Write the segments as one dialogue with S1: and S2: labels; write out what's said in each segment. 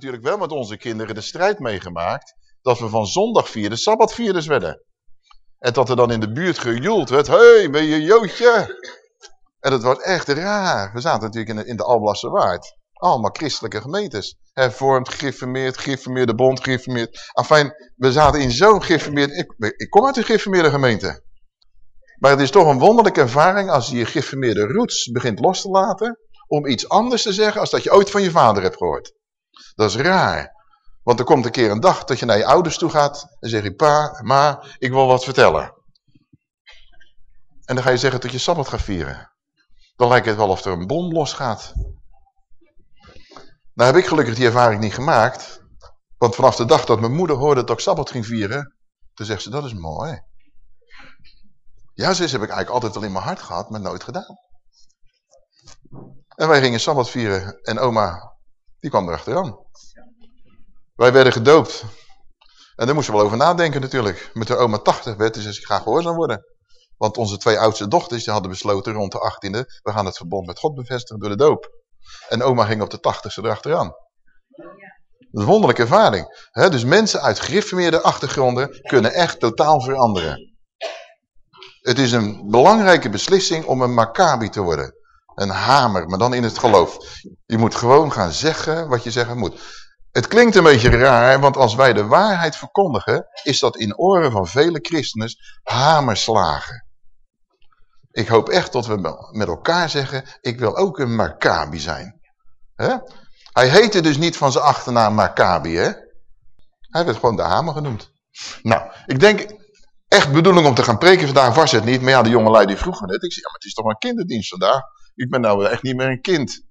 S1: natuurlijk wel met onze kinderen de strijd meegemaakt dat we van zondag vieren sabbatvierders werden. En dat er dan in de buurt gejoeld werd, hey, ben je Joodje? En het wordt echt raar. We zaten natuurlijk in de, in Alblasse Waard. Allemaal christelijke gemeentes. Hervormd, geïnformeerd, geïnformeerde bond, geïnformeerd. Enfin, we zaten in zo'n geïnformeerd... Ik, ik kom uit een geïnformeerde gemeente. Maar het is toch een wonderlijke ervaring als je je geïnformeerde roots begint los te laten... om iets anders te zeggen als dat je ooit van je vader hebt gehoord. Dat is raar. Want er komt een keer een dag dat je naar je ouders toe gaat en zeg je, pa, ma, ik wil wat vertellen. En dan ga je zeggen dat je Sabbat gaat vieren. Dan lijkt het wel of er een bom losgaat. Nou heb ik gelukkig die ervaring niet gemaakt. Want vanaf de dag dat mijn moeder hoorde dat ik Sabbat ging vieren, toen zegt ze, dat is mooi. Ja, zus heb ik eigenlijk altijd wel in mijn hart gehad, maar nooit gedaan. En wij gingen Sabbat vieren en oma, die kwam erachteraan. Wij werden gedoopt. En daar moesten we wel over nadenken natuurlijk. Met de oma 80 werd, dus ik ga gehoorzaam worden. Want onze twee oudste dochters die hadden besloten rond de 18e... we gaan het verbond met God bevestigen door de doop. En oma ging op de 80ste erachteraan. Dat is een wonderlijke ervaring. dus mensen uit gereformeerde achtergronden kunnen echt totaal veranderen. Het is een belangrijke beslissing om een Maccabi te worden. Een hamer, maar dan in het geloof. Je moet gewoon gaan zeggen wat je zeggen moet. Het klinkt een beetje raar, want als wij de waarheid verkondigen, is dat in oren van vele christenen hamerslagen. Ik hoop echt dat we met elkaar zeggen, ik wil ook een Maccabi zijn. Hij heette dus niet van zijn achternaam Maccabi, hè? Hij werd gewoon de hamer genoemd. Nou, ik denk, echt bedoeling om te gaan preken vandaag was het niet. Maar ja, de jongelui die vroegen net. Ik zei, ja, maar het is toch een kinderdienst vandaag? Ik ben nou echt niet meer een kind.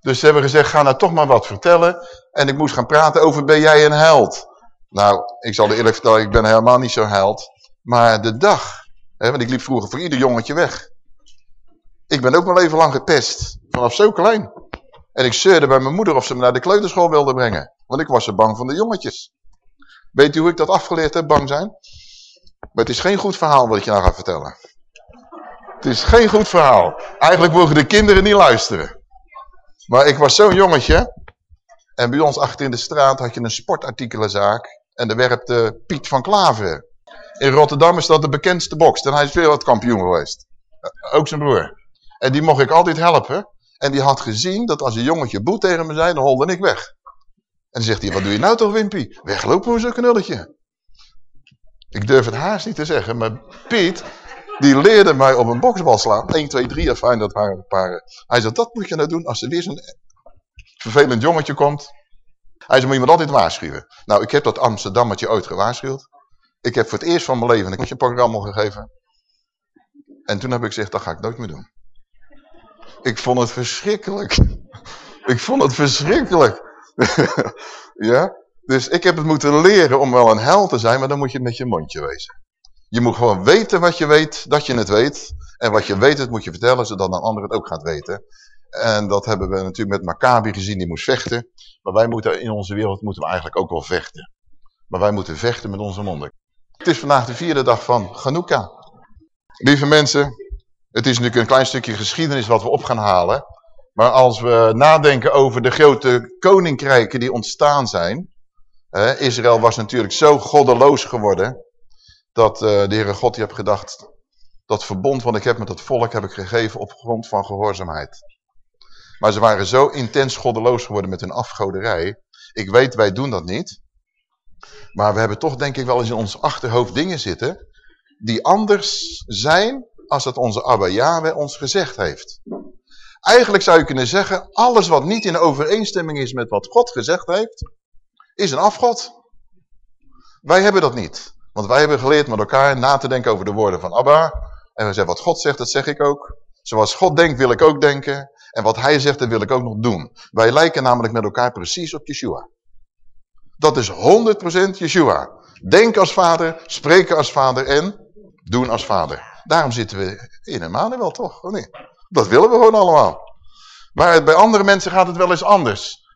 S1: Dus ze hebben gezegd, ga nou toch maar wat vertellen. En ik moest gaan praten over, ben jij een held? Nou, ik zal eerlijk vertellen, ik ben helemaal niet zo held. Maar de dag, hè, want ik liep vroeger voor ieder jongetje weg. Ik ben ook mijn leven lang gepest, vanaf zo klein. En ik zeurde bij mijn moeder of ze me naar de kleuterschool wilde brengen. Want ik was zo bang van de jongetjes. Weet u hoe ik dat afgeleerd heb, bang zijn? Maar het is geen goed verhaal wat ik je nou ga vertellen. Het is geen goed verhaal. Eigenlijk mogen de kinderen niet luisteren. Maar ik was zo'n jongetje. En bij ons achter in de straat had je een sportartikelenzaak. En daar werkte Piet van Klaver. In Rotterdam is dat de bekendste box. En hij is wereldkampioen geweest. Ook zijn broer. En die mocht ik altijd helpen. En die had gezien dat als een jongetje boet tegen me zei, dan holde ik weg. En dan zegt hij, wat doe je nou toch Wimpy? Weglopen hoe zo'n knulletje. Ik durf het haast niet te zeggen, maar Piet, die leerde mij op een boksbal slaan. 1, 2, 3, fijn dat waren paar. Hij zei, dat moet je nou doen als er weer zo'n vervelend jongetje komt. Hij zei, moet je me altijd waarschuwen. Nou, ik heb dat Amsterdammetje ooit gewaarschuwd. Ik heb voor het eerst van mijn leven een programma gegeven. En toen heb ik gezegd, dat ga ik nooit meer doen. Ik vond het verschrikkelijk. ik vond het verschrikkelijk. ja? Dus ik heb het moeten leren om wel een held te zijn, maar dan moet je met je mondje wezen. Je moet gewoon weten wat je weet, dat je het weet. En wat je weet, dat moet je vertellen, zodat een ander het ook gaat weten. En dat hebben we natuurlijk met Maccabi gezien, die moest vechten. Maar wij moeten in onze wereld moeten we eigenlijk ook wel vechten. Maar wij moeten vechten met onze monden. Het is vandaag de vierde dag van Hanukkah. Lieve mensen, het is natuurlijk een klein stukje geschiedenis wat we op gaan halen. Maar als we nadenken over de grote koninkrijken die ontstaan zijn. Israël was natuurlijk zo goddeloos geworden dat uh, de Heere God die heeft gedacht, dat verbond wat ik heb met dat volk heb ik gegeven op grond van gehoorzaamheid. Maar ze waren zo intens goddeloos geworden met hun afgoderij. Ik weet, wij doen dat niet. Maar we hebben toch denk ik wel eens in ons achterhoofd dingen zitten die anders zijn als dat onze Abba Yahweh ons gezegd heeft. Eigenlijk zou je kunnen zeggen, alles wat niet in overeenstemming is met wat God gezegd heeft, is een afgod. Wij hebben dat niet. Want wij hebben geleerd met elkaar na te denken over de woorden van Abba. En we zeggen, wat God zegt, dat zeg ik ook. Zoals God denkt, wil ik ook denken. En wat hij zegt, dat wil ik ook nog doen. Wij lijken namelijk met elkaar precies op Yeshua. Dat is 100% Yeshua. Denk als vader, spreken als vader en doen als vader. Daarom zitten we in wel toch? Of niet? Dat willen we gewoon allemaal. Maar bij andere mensen gaat het wel eens anders.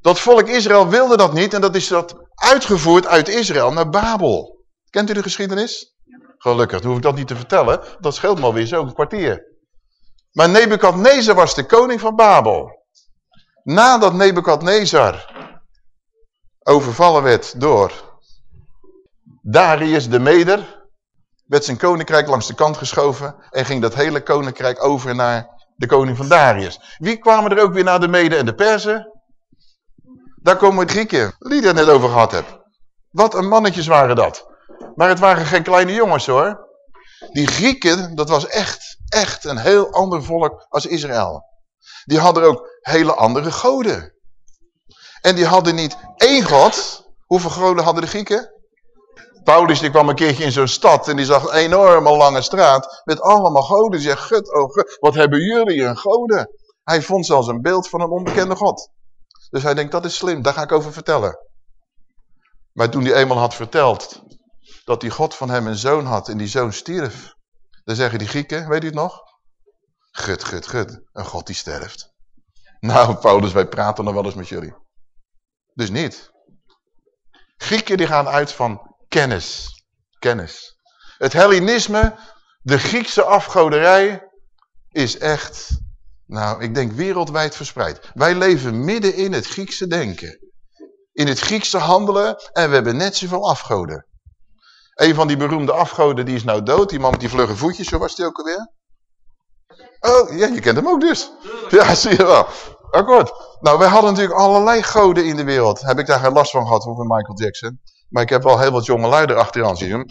S1: Dat volk Israël wilde dat niet en dat is dat uitgevoerd uit Israël naar Babel. Kent u de geschiedenis? Gelukkig, dan hoef ik dat niet te vertellen. Dat scheelt maar weer zo'n kwartier. Maar Nebukadnezar was de koning van Babel. Nadat Nebukadnezar overvallen werd door Darius de Meder, werd zijn koninkrijk langs de kant geschoven en ging dat hele koninkrijk over naar de koning van Darius. Wie kwamen er ook weer naar de Mede en de Perzen? Daar komen de Grieken, die het net over gehad heb. Wat een mannetjes waren dat. Maar het waren geen kleine jongens hoor. Die Grieken, dat was echt, echt een heel ander volk als Israël. Die hadden ook hele andere goden. En die hadden niet één god. Hoeveel goden hadden de Grieken? Paulus die kwam een keertje in zo'n stad en die zag een enorme lange straat met allemaal goden. Die zegt, gut, oh wat hebben jullie een goden? Hij vond zelfs een beeld van een onbekende god. Dus hij denkt, dat is slim, daar ga ik over vertellen. Maar toen hij eenmaal had verteld dat die God van hem een zoon had en die zoon stierf. Dan zeggen die Grieken, weet u het nog? Gut, gut, gut, een God die sterft. Nou, Paulus, wij praten nog wel eens met jullie. Dus niet. Grieken die gaan uit van kennis. Kennis. Het Hellenisme, de Griekse afgoderij, is echt, nou, ik denk wereldwijd verspreid. Wij leven midden in het Griekse denken. In het Griekse handelen en we hebben net zoveel afgoden. Een van die beroemde afgoden die is nou dood. Die man met die vlugge voetjes, zo was die ook alweer. Oh, ja, je kent hem ook dus. Ja, zie je wel. Akkoord. Nou, wij hadden natuurlijk allerlei goden in de wereld. Heb ik daar geen last van gehad, over Michael Jackson. Maar ik heb wel heel wat jonge luider achteraan zien.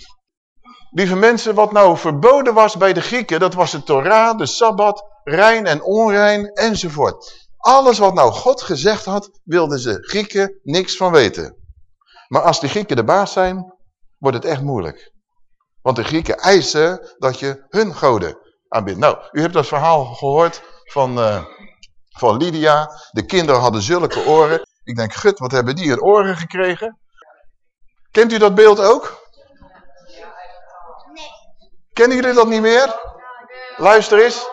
S1: Lieve mensen, wat nou verboden was bij de Grieken, dat was de Torah, de Sabbat, rein en onrein enzovoort. Alles wat nou God gezegd had, wilden ze Grieken niks van weten. Maar als de Grieken de baas zijn, wordt het echt moeilijk. Want de Grieken eisen dat je hun goden aanbidt. Nou, u hebt dat verhaal gehoord van, uh, van Lydia. De kinderen hadden zulke oren. Ik denk, gut, wat hebben die in oren gekregen? Kent u dat beeld ook? Nee. Kennen jullie dat niet meer? Luister eens.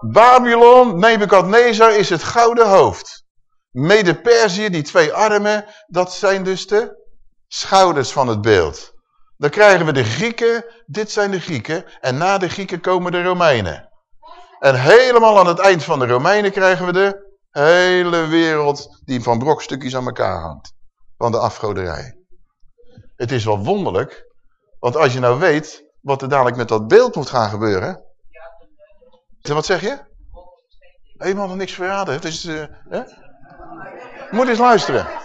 S1: Babylon, Nebukadnezar is het gouden hoofd. Mede-Perzië, die twee armen, dat zijn dus de schouders van het beeld. Dan krijgen we de Grieken, dit zijn de Grieken, en na de Grieken komen de Romeinen. En helemaal aan het eind van de Romeinen krijgen we de hele wereld die van brokstukjes aan elkaar hangt. Van de afgoderij. Het is wel wonderlijk, want als je nou weet wat er dadelijk met dat beeld moet gaan gebeuren. Wat zeg je? Helemaal nog niks verraden. Het is, uh, hè? Moet eens luisteren.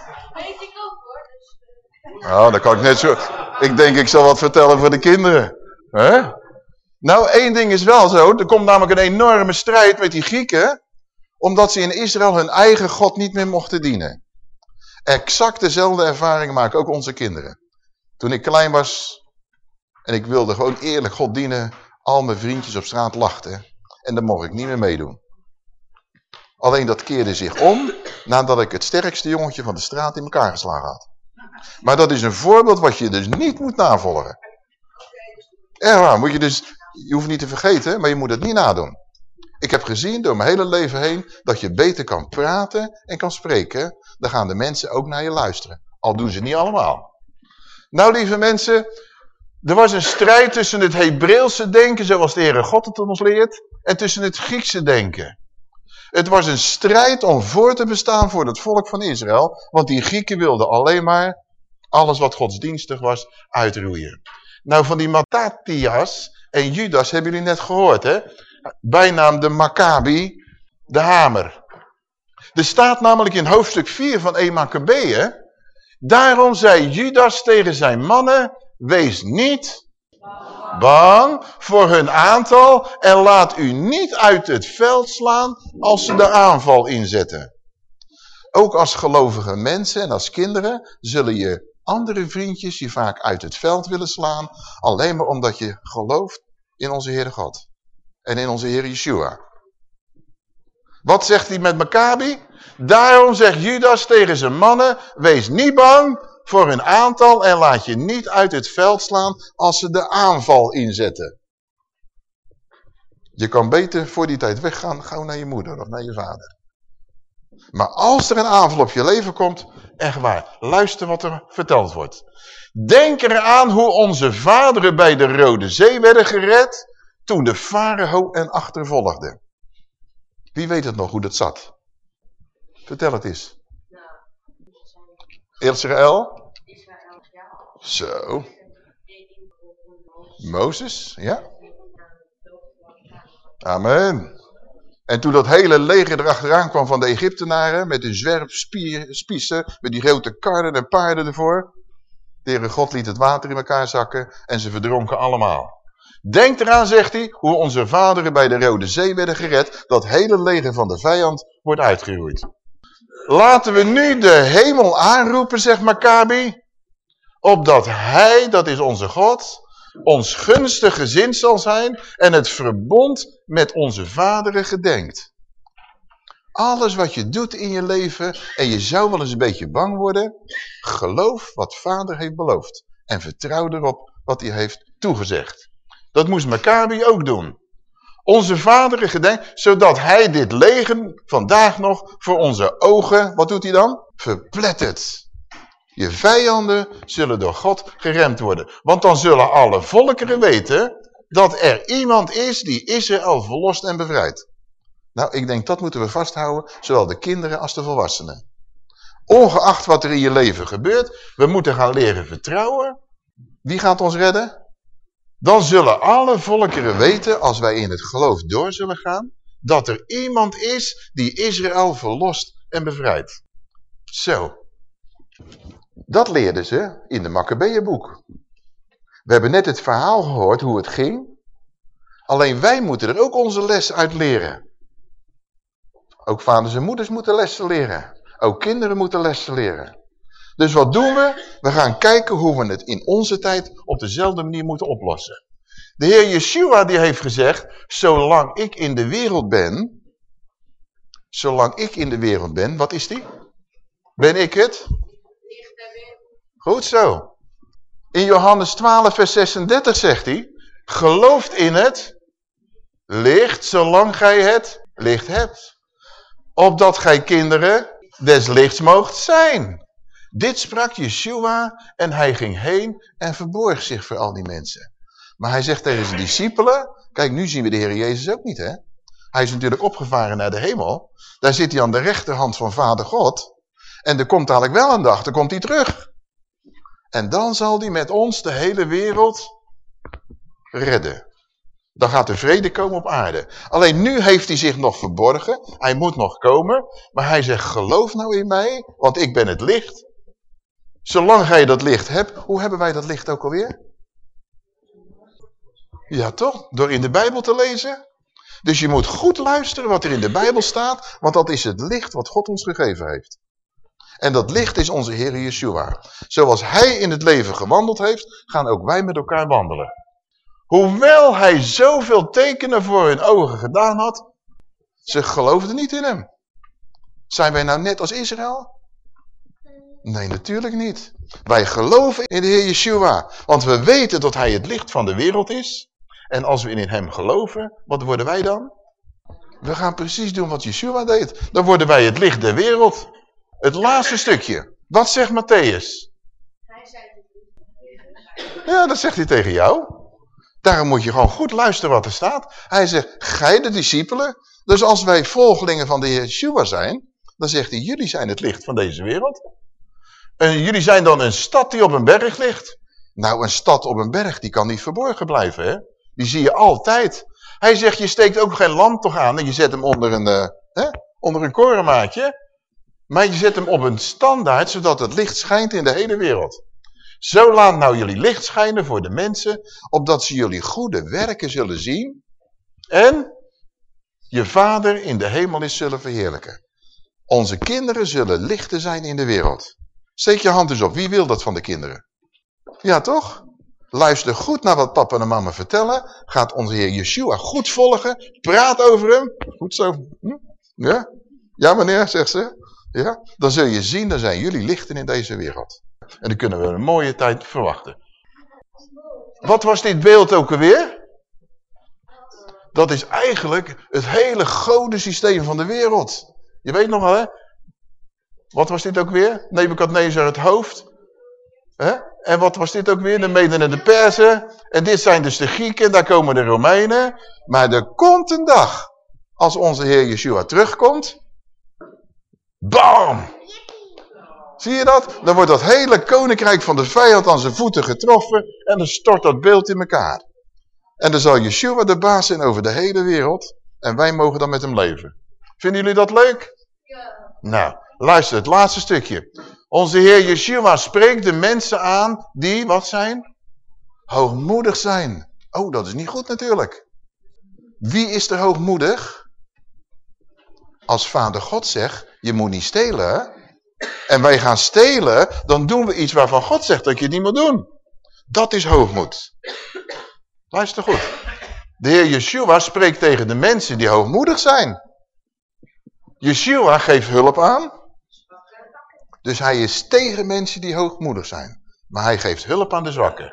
S1: Nou, dan kan ik net zo... Ik denk, ik zal wat vertellen voor de kinderen. Hè? Nou, één ding is wel zo. Er komt namelijk een enorme strijd met die Grieken. Omdat ze in Israël hun eigen God niet meer mochten dienen. Exact dezelfde ervaring maken ook onze kinderen. Toen ik klein was en ik wilde gewoon eerlijk God dienen. Al mijn vriendjes op straat lachten. En dan mocht ik niet meer meedoen. Alleen dat keerde zich om nadat ik het sterkste jongetje van de straat in elkaar geslagen had. Maar dat is een voorbeeld wat je dus niet moet navolgen. Echt waar, moet je dus, je hoeft niet te vergeten, maar je moet het niet nadoen. Ik heb gezien door mijn hele leven heen dat je beter kan praten en kan spreken. Dan gaan de mensen ook naar je luisteren. Al doen ze niet allemaal. Nou lieve mensen, er was een strijd tussen het Hebreeuwse denken, zoals de Heere God het ons leert, en tussen het Griekse denken. Het was een strijd om voor te bestaan voor het volk van Israël, want die Grieken wilden alleen maar alles wat godsdienstig was, uitroeien. Nou, van die Matthias en Judas hebben jullie net gehoord, hè? Bijnaam de Maccabi, de hamer. Er staat namelijk in hoofdstuk 4 van 1 Maccabeeën, daarom zei Judas tegen zijn mannen, wees niet bang voor hun aantal en laat u niet uit het veld slaan als ze de aanval inzetten. Ook als gelovige mensen en als kinderen zullen je andere vriendjes je vaak uit het veld willen slaan, alleen maar omdat je gelooft in onze Heere God en in onze Heer Yeshua. Wat zegt hij met Maccabi? Daarom zegt Judas tegen zijn mannen, wees niet bang voor hun aantal en laat je niet uit het veld slaan als ze de aanval inzetten. Je kan beter voor die tijd weggaan, gauw naar je moeder of naar je vader. Maar als er een aanval op je leven komt, echt waar, luister wat er verteld wordt. Denk eraan hoe onze vaderen bij de Rode Zee werden gered, toen de farao en achtervolgde. Wie weet het nog hoe dat zat? Vertel het eens. Israël? Zo. Mozes, ja. Amen. En toen dat hele leger erachteraan kwam van de Egyptenaren, met de zwerfspiezen, met die grote karren en paarden ervoor. De God liet het water in elkaar zakken en ze verdronken allemaal. Denk eraan, zegt hij, hoe onze vaderen bij de Rode Zee werden gered, dat hele leger van de vijand wordt uitgeroeid. Laten we nu de hemel aanroepen, zegt Maccabi, opdat hij, dat is onze God, ons gunstig gezind zal zijn en het verbond met onze vaderen gedenkt. Alles wat je doet in je leven en je zou wel eens een beetje bang worden, geloof wat vader heeft beloofd en vertrouw erop wat hij heeft toegezegd. Dat moest Maccabi ook doen. Onze vaderen gedenkt, zodat hij dit leger vandaag nog voor onze ogen, wat doet hij dan? Verplettert. Je vijanden zullen door God geremd worden. Want dan zullen alle volkeren weten dat er iemand is die Israël verlost en bevrijdt. Nou, ik denk dat moeten we vasthouden, zowel de kinderen als de volwassenen. Ongeacht wat er in je leven gebeurt, we moeten gaan leren vertrouwen. Wie gaat ons redden? Dan zullen alle volkeren weten, als wij in het geloof door zullen gaan, dat er iemand is die Israël verlost en bevrijdt. Zo. Dat leerden ze in de Maccabeeënboek. We hebben net het verhaal gehoord hoe het ging. Alleen wij moeten er ook onze les uit leren. Ook vaders en moeders moeten lessen leren. Ook kinderen moeten lessen leren. Dus wat doen we? We gaan kijken hoe we het in onze tijd op dezelfde manier moeten oplossen. De Heer Yeshua die heeft gezegd, zolang ik in de wereld ben, zolang ik in de wereld ben, wat is die? Ben ik het? Goed zo. In Johannes 12 vers 36 zegt hij, gelooft in het licht zolang gij het licht hebt. Opdat gij kinderen des lichts moogt zijn. Dit sprak Yeshua en hij ging heen en verborg zich voor al die mensen. Maar hij zegt tegen zijn discipelen, kijk nu zien we de Heer Jezus ook niet hè. Hij is natuurlijk opgevaren naar de hemel. Daar zit hij aan de rechterhand van Vader God. En er komt dadelijk wel een dag, dan komt hij terug. En dan zal hij met ons de hele wereld redden. Dan gaat er vrede komen op aarde. Alleen nu heeft hij zich nog verborgen. Hij moet nog komen. Maar hij zegt, geloof nou in mij, want ik ben het licht. Zolang jij dat licht hebt, hoe hebben wij dat licht ook alweer? Ja toch? Door in de Bijbel te lezen. Dus je moet goed luisteren wat er in de Bijbel staat, want dat is het licht wat God ons gegeven heeft. En dat licht is onze Heer Yeshua. Zoals hij in het leven gewandeld heeft, gaan ook wij met elkaar wandelen. Hoewel hij zoveel tekenen voor hun ogen gedaan had, ze geloofden niet in hem. Zijn wij nou net als Israël? Nee, natuurlijk niet. Wij geloven in de Heer Yeshua, want we weten dat hij het licht van de wereld is. En als we in hem geloven, wat worden wij dan? We gaan precies doen wat Yeshua deed. Dan worden wij het licht der wereld. Het laatste stukje. Wat zegt Matthäus? Ja, dat zegt hij tegen jou. Daarom moet je gewoon goed luisteren wat er staat. Hij zegt, gij de discipelen. Dus als wij volgelingen van de Heer Yeshua zijn, dan zegt hij, jullie zijn het licht van deze wereld. En jullie zijn dan een stad die op een berg ligt. Nou, een stad op een berg, die kan niet verborgen blijven, hè? Die zie je altijd. Hij zegt, je steekt ook geen lamp toch aan en je zet hem onder een, uh, hè, onder een korenmaatje. Maar je zet hem op een standaard, zodat het licht schijnt in de hele wereld. Zo laat nou jullie licht schijnen voor de mensen, opdat ze jullie goede werken zullen zien en je vader in de hemel is zullen verheerlijken. Onze kinderen zullen lichten zijn in de wereld. Steek je hand eens op, wie wil dat van de kinderen? Ja toch? Luister goed naar wat papa en mama vertellen. Gaat onze Heer Yeshua goed volgen. Praat over hem. Goed zo. Hm? Ja? Ja meneer, zegt ze. Ja? Dan zul je zien, dan zijn jullie lichten in deze wereld. En dan kunnen we een mooie tijd verwachten. Wat was dit beeld ook alweer? Dat is eigenlijk het hele godensysteem van de wereld. Je weet nog wel, hè? Wat was dit ook weer? Nebuchadnezzar het hoofd. Hè? En wat was dit ook weer? De Meden en de Persen. En dit zijn dus de Grieken, daar komen de Romeinen. Maar er komt een dag, als onze Heer Yeshua terugkomt, Bam! Zie je dat? Dan wordt dat hele koninkrijk van de vijand aan zijn voeten getroffen en dan stort dat beeld in elkaar. En dan zal Yeshua de baas zijn over de hele wereld en wij mogen dan met hem leven. Vinden jullie dat leuk? Ja. Nou, luister, het laatste stukje. Onze Heer Yeshua spreekt de mensen aan die, wat zijn? Hoogmoedig zijn. Oh, dat is niet goed natuurlijk. Wie is er hoogmoedig? Als vader God zegt, je moet niet stelen. En wij gaan stelen, dan doen we iets waarvan God zegt dat je het niet moet doen. Dat is hoogmoed. Luister goed. De Heer Yeshua spreekt tegen de mensen die hoogmoedig zijn. Yeshua geeft hulp aan. Dus hij is tegen mensen die hoogmoedig zijn. Maar hij geeft hulp aan de zwakken.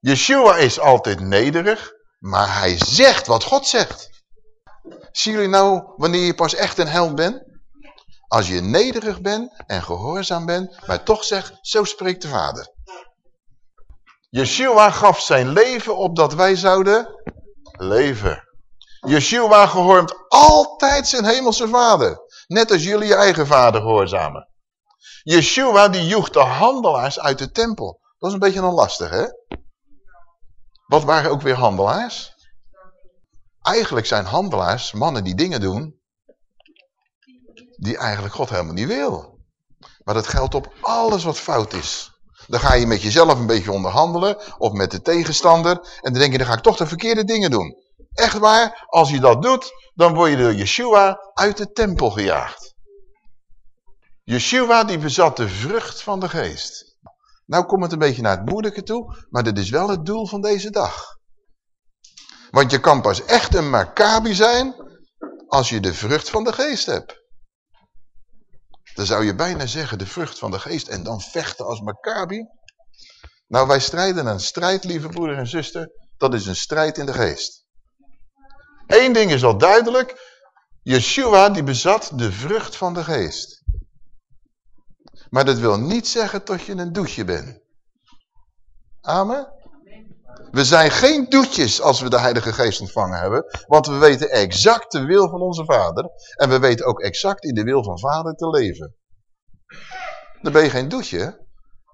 S1: Yeshua is altijd nederig, maar hij zegt wat God zegt. Zien jullie nou wanneer je pas echt een held bent? Als je nederig bent en gehoorzaam bent, maar toch zegt, zo spreekt de Vader. Yeshua gaf zijn leven opdat wij zouden leven. Yeshua gehoormt altijd zijn hemelse vader. Net als jullie je eigen vader gehoorzamen. Yeshua die joeg de handelaars uit de tempel. Dat is een beetje een lastig, hè? Wat waren ook weer handelaars? Eigenlijk zijn handelaars mannen die dingen doen die eigenlijk God helemaal niet wil. Maar dat geldt op alles wat fout is. Dan ga je met jezelf een beetje onderhandelen of met de tegenstander en dan denk je, dan ga ik toch de verkeerde dingen doen. Echt waar, als je dat doet, dan word je door Yeshua uit de tempel gejaagd. Yeshua die bezat de vrucht van de geest. Nou komt het een beetje naar het moeilijke toe, maar dat is wel het doel van deze dag. Want je kan pas echt een Maccabi zijn als je de vrucht van de geest hebt. Dan zou je bijna zeggen de vrucht van de geest en dan vechten als Maccabi. Nou, wij strijden een strijd, lieve broeder en zuster. Dat is een strijd in de geest. Eén ding is al duidelijk. Yeshua die bezat de vrucht van de geest. Maar dat wil niet zeggen tot je een douche bent. Amen? We zijn geen doetjes als we de Heilige Geest ontvangen hebben. Want we weten exact de wil van onze Vader. En we weten ook exact in de wil van Vader te leven. Dan ben je geen doetje.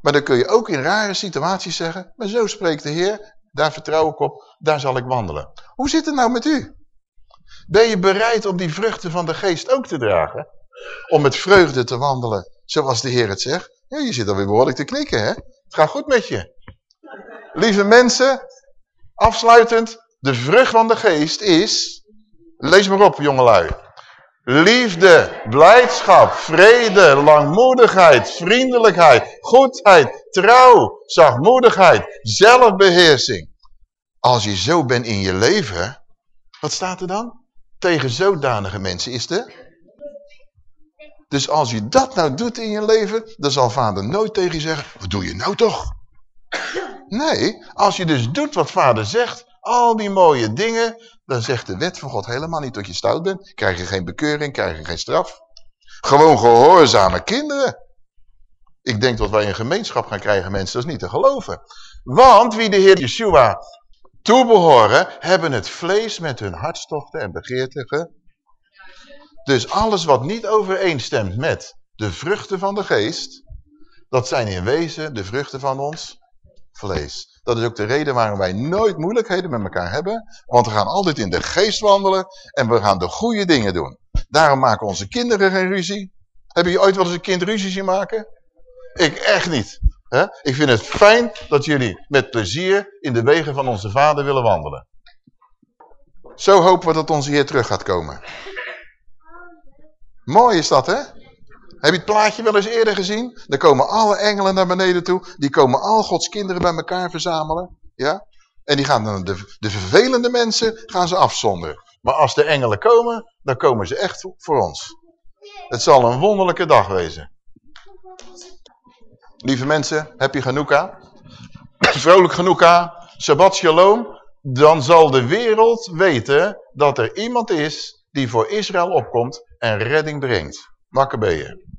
S1: Maar dan kun je ook in rare situaties zeggen. Maar zo spreekt de Heer. Daar vertrouw ik op. Daar zal ik wandelen. Hoe zit het nou met u? Ben je bereid om die vruchten van de geest ook te dragen? Om met vreugde te wandelen zoals de Heer het zegt? Ja, je zit alweer behoorlijk te knikken, hè? Het gaat goed met je. Lieve mensen, afsluitend, de vrucht van de geest is, lees maar op jongelui. Liefde, blijdschap, vrede, langmoedigheid, vriendelijkheid, goedheid, trouw, zachtmoedigheid, zelfbeheersing. Als je zo bent in je leven, wat staat er dan? Tegen zodanige mensen is de... Dus als je dat nou doet in je leven, dan zal vader nooit tegen je zeggen, wat doe je nou toch? Nee, als je dus doet wat vader zegt, al die mooie dingen, dan zegt de wet van God helemaal niet dat je stout bent. Krijg je geen bekeuring, krijg je geen straf. Gewoon gehoorzame kinderen. Ik denk dat wij een gemeenschap gaan krijgen, mensen, dat is niet te geloven. Want wie de Heer Yeshua toebehoren, hebben het vlees met hun hartstochten en begeerten Dus alles wat niet overeenstemt met de vruchten van de geest, dat zijn in wezen de vruchten van ons vlees. Dat is ook de reden waarom wij nooit moeilijkheden met elkaar hebben. Want we gaan altijd in de geest wandelen en we gaan de goede dingen doen. Daarom maken onze kinderen geen ruzie. Heb je ooit wel eens een kind ruzie zien maken? Ik echt niet. Ik vind het fijn dat jullie met plezier in de wegen van onze vader willen wandelen. Zo hopen we dat onze Heer terug gaat komen. Mooi is dat, hè? Heb je het plaatje wel eens eerder gezien? Dan komen alle engelen naar beneden toe. Die komen al Gods kinderen bij elkaar verzamelen. Ja? En die gaan dan de, de vervelende mensen gaan ze afzonderen. Maar als de engelen komen, dan komen ze echt voor ons. Het zal een wonderlijke dag wezen. Lieve mensen, heb je Genoeka? Vrolijk Genoeka, Shabbat Shalom. Dan zal de wereld weten dat er iemand is die voor Israël opkomt en redding brengt. Makkebeeën.